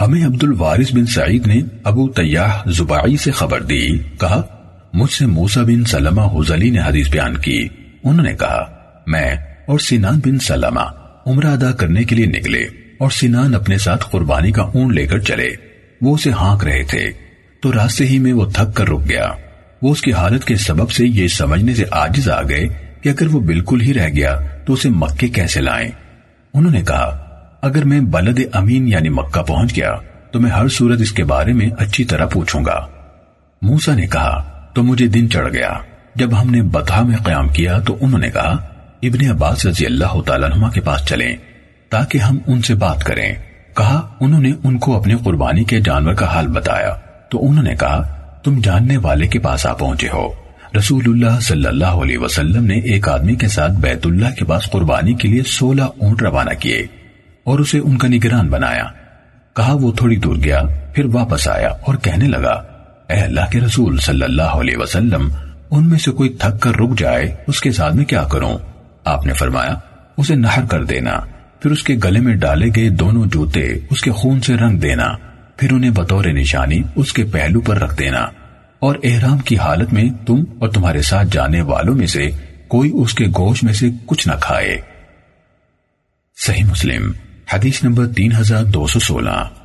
ہمیں عبد الوارث بن سعید نے ابو تیاح زباعی سے خبر دی، کہا، مجھ سے موسیٰ بن سلمہ حزلی نے حدیث بیان کی۔ انہوں نے کہا، میں اور سینان بن سلمہ عمرہ ادا کرنے کے لیے نکلے اور سینان اپنے ساتھ قربانی کا اون لے کر چلے۔ وہ اسے ہانک رہے تھے۔ تو راستے ہی میں وہ تھک کر رک گیا۔ وہ اس کی حالت کے سبب سے یہ سمجھنے سے آجز آ گئے کہ اگر وہ بالکل ہی رہ گیا تو اسے مکے کیسے لائیں؟ انہوں نے کہا اگر میں بلد امین یعنی مکہ پہنچ گیا تو میں ہر صورت اس کے بارے میں اچھی طرح پوچھوں گا۔ موسا نے کہا، تو مجھے دن چڑھ گیا۔ جب ہم نے بتا میں قیام کیا تو انہوں نے کہا، ابن عباس رضی اللہ تعالیٰ عنہ کے پاس چلیں تاکہ ہم ان سے بات کریں۔ کہا، انہوں نے ان کو اپنے قربانی کے جانور کا حال بتایا۔ تو انہوں نے کہا، تم جاننے والے کے پاس آ پہنچے ہو۔ رسول اللہ صلی اللہ علیہ وسلم نے ایک آدمی کے ساتھ بیت اللہ کے پاس قربانی کے لیے سولہ اونٹ روانہ کیے۔ اور اسے ان کا نگران بنایا۔ کہا وہ تھوڑی دور گیا، پھر واپس آیا اور کہنے لگا، اے اللہ کے رسول صلی اللہ علیہ وسلم، ان میں سے کوئی تھک کر رک جائے، اس کے ساتھ میں کیا کروں؟ آپ نے فرمایا، اسے نہر کر دینا، پھر اس کے گلے میں ڈالے گئے دونوں جوتے اس کے خون سے رنگ دینا، پھر انہیں بطور نشانی اس کے پہلو پر رکھ دینا۔ اور احرام کی حالت میں تم اور تمہارے ساتھ جانے والوں میں سے کوئی اس کے گوشت میں سے کچھ نہ کھائے۔ صحیح مسلم۔ حدیث نمبر تین ہزار دو سو سولہ۔